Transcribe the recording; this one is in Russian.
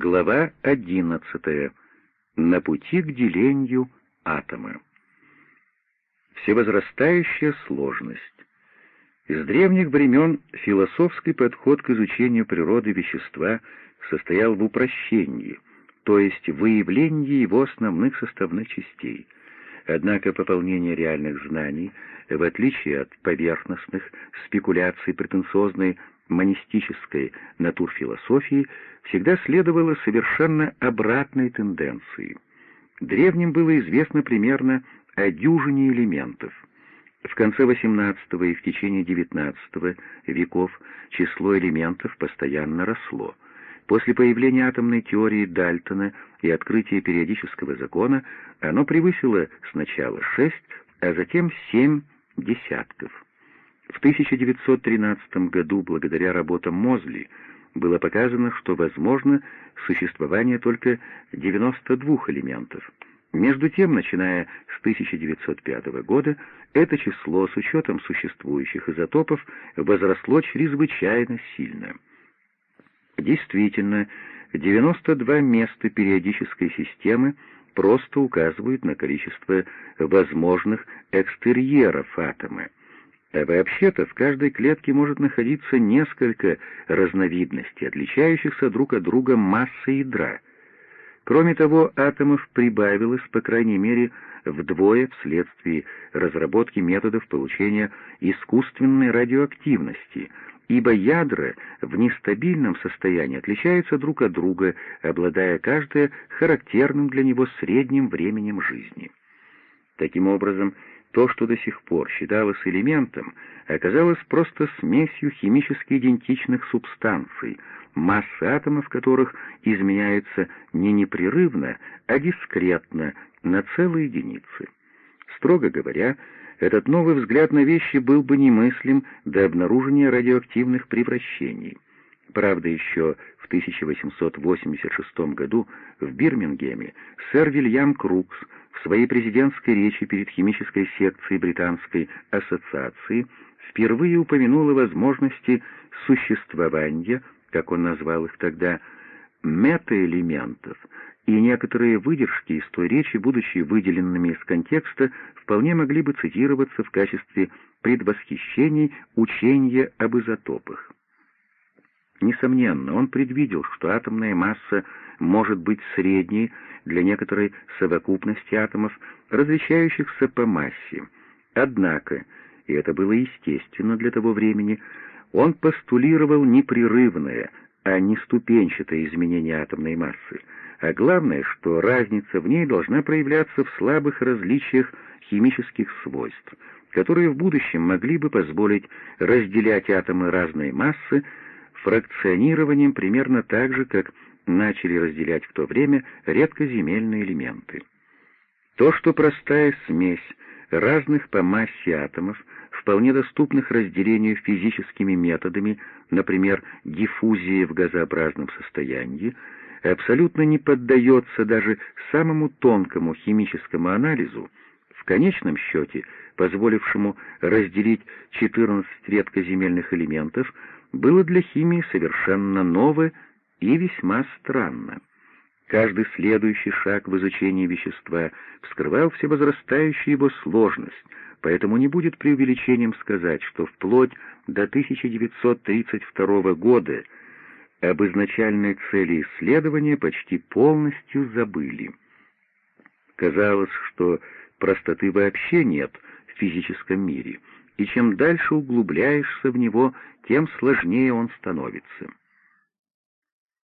Глава 11. На пути к делению атома. Всевозрастающая сложность. С древних времен философский подход к изучению природы вещества состоял в упрощении, то есть выявлении его основных составных частей. Однако пополнение реальных знаний, в отличие от поверхностных спекуляций претенциозной монистической натурфилософии всегда следовала совершенно обратной тенденции. Древним было известно примерно о дюжине элементов. В конце XVIII и в течение XIX веков число элементов постоянно росло. После появления атомной теории Дальтона и открытия периодического закона оно превысило сначала шесть, а затем семь десятков. В 1913 году, благодаря работам Мозли, было показано, что возможно существование только 92 элементов. Между тем, начиная с 1905 года, это число с учетом существующих изотопов возросло чрезвычайно сильно. Действительно, 92 места периодической системы просто указывают на количество возможных экстерьеров атома. А вообще-то в каждой клетке может находиться несколько разновидностей, отличающихся друг от друга массой ядра. Кроме того, атомов прибавилось, по крайней мере, вдвое вследствие разработки методов получения искусственной радиоактивности, ибо ядра в нестабильном состоянии отличаются друг от друга, обладая каждое характерным для него средним временем жизни. Таким образом, то, что до сих пор считалось элементом, оказалось просто смесью химически идентичных субстанций, масса атомов которых изменяется не непрерывно, а дискретно на целые единицы. Строго говоря, этот новый взгляд на вещи был бы немыслим до обнаружения радиоактивных превращений. Правда, еще 1886 году в Бирмингеме сэр Вильям Крукс в своей президентской речи перед химической секцией Британской ассоциации впервые упомянул о возможности существования, как он назвал их тогда, метаэлементов, и некоторые выдержки из той речи, будучи выделенными из контекста, вполне могли бы цитироваться в качестве предвосхищений учения об изотопах. Несомненно, он предвидел, что атомная масса может быть средней для некоторой совокупности атомов, различающихся по массе. Однако, и это было естественно для того времени, он постулировал непрерывное, а не ступенчатое изменение атомной массы, а главное, что разница в ней должна проявляться в слабых различиях химических свойств, которые в будущем могли бы позволить разделять атомы разной массы фракционированием примерно так же, как начали разделять в то время редкоземельные элементы. То, что простая смесь разных по массе атомов, вполне доступных разделению физическими методами, например, диффузии в газообразном состоянии, абсолютно не поддается даже самому тонкому химическому анализу, в конечном счете позволившему разделить 14 редкоземельных элементов, было для химии совершенно новое и весьма странно. Каждый следующий шаг в изучении вещества вскрывал всевозрастающую его сложность, поэтому не будет преувеличением сказать, что вплоть до 1932 года об изначальной цели исследования почти полностью забыли. Казалось, что простоты вообще нет в физическом мире, и чем дальше углубляешься в него, тем сложнее он становится.